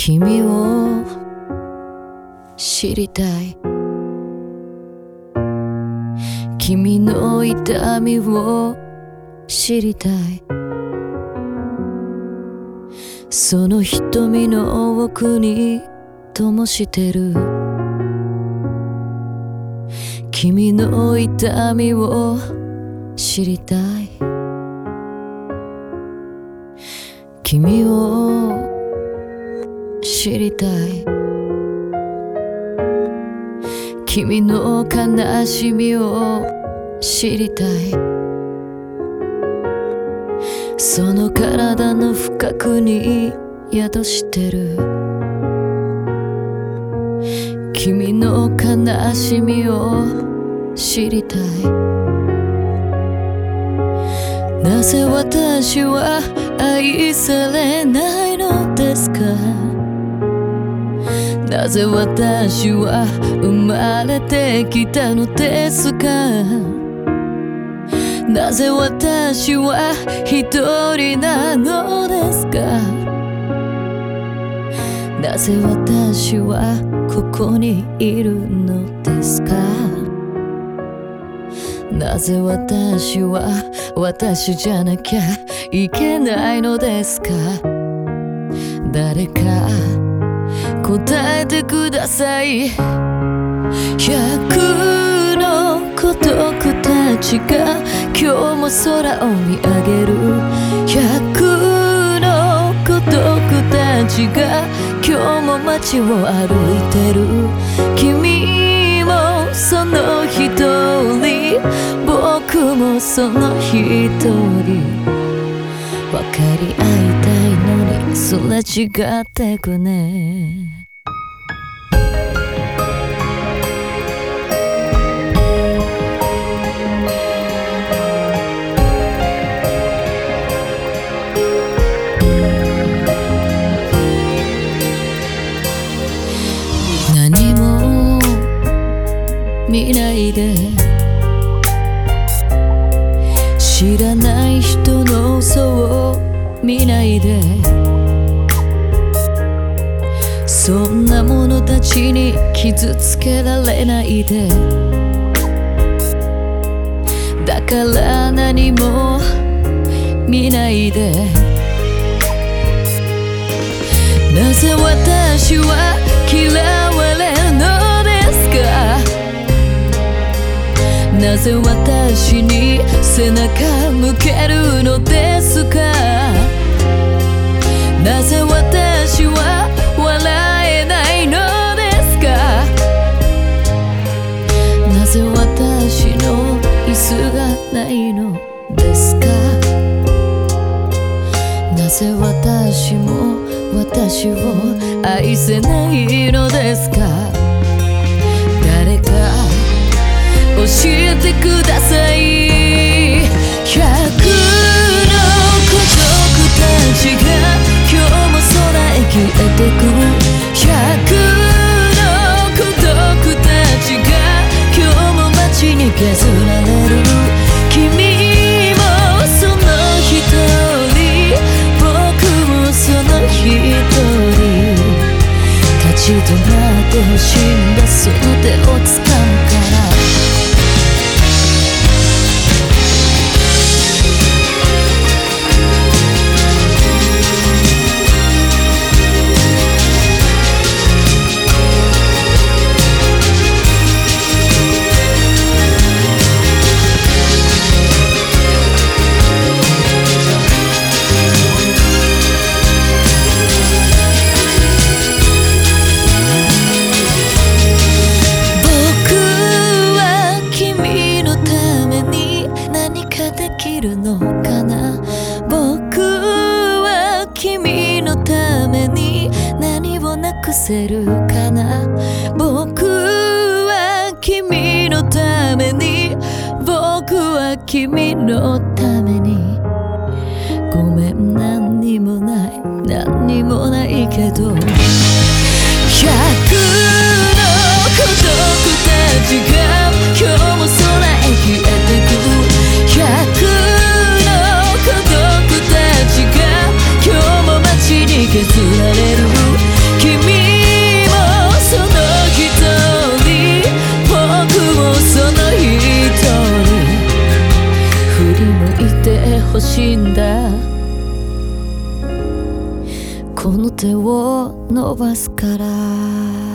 君を知りたい。君の痛みを知りたい。その瞳の奥に灯してる。君の痛みを知りたい。君を知りたい。君の悲しみを知りたい。その体の深くに宿してる。君の悲しみを知りたい。なぜ私は愛されないのですか？なぜ私は生まれてきたのですか？なぜ私は一人なのですか？なぜ私はここにいるのですか？なぜ私は私じゃなきゃいけないのですか？誰か答えてください。百の孤独たちが今日も空を見上げる。百の孤独たちが今日も街を歩いてる。君もその一人。僕もその一人。分かり合いたいのにすれ違ってくね。で知らない人の嘘を見ないで。そんな者たちに傷つけられないで。だから何も見ないで。なぜ私は嫌わなぜ私に背中向けるのですか？なぜ私は笑えないのですか？なぜ私の椅子がないのですか？なぜ私も私を愛せないのですか？誰かえてください。百の孤独たちが今日も空へ消えてく。百の孤独たちが今日も街に削られる。君もその一人。僕もその一人。立ち止まってほしい。できるのかな？僕は君のために何をなくせるかな？僕は君のために僕は君のために。ごめん何にもない何にもないけど。百の孤独たちが手を伸ばすから。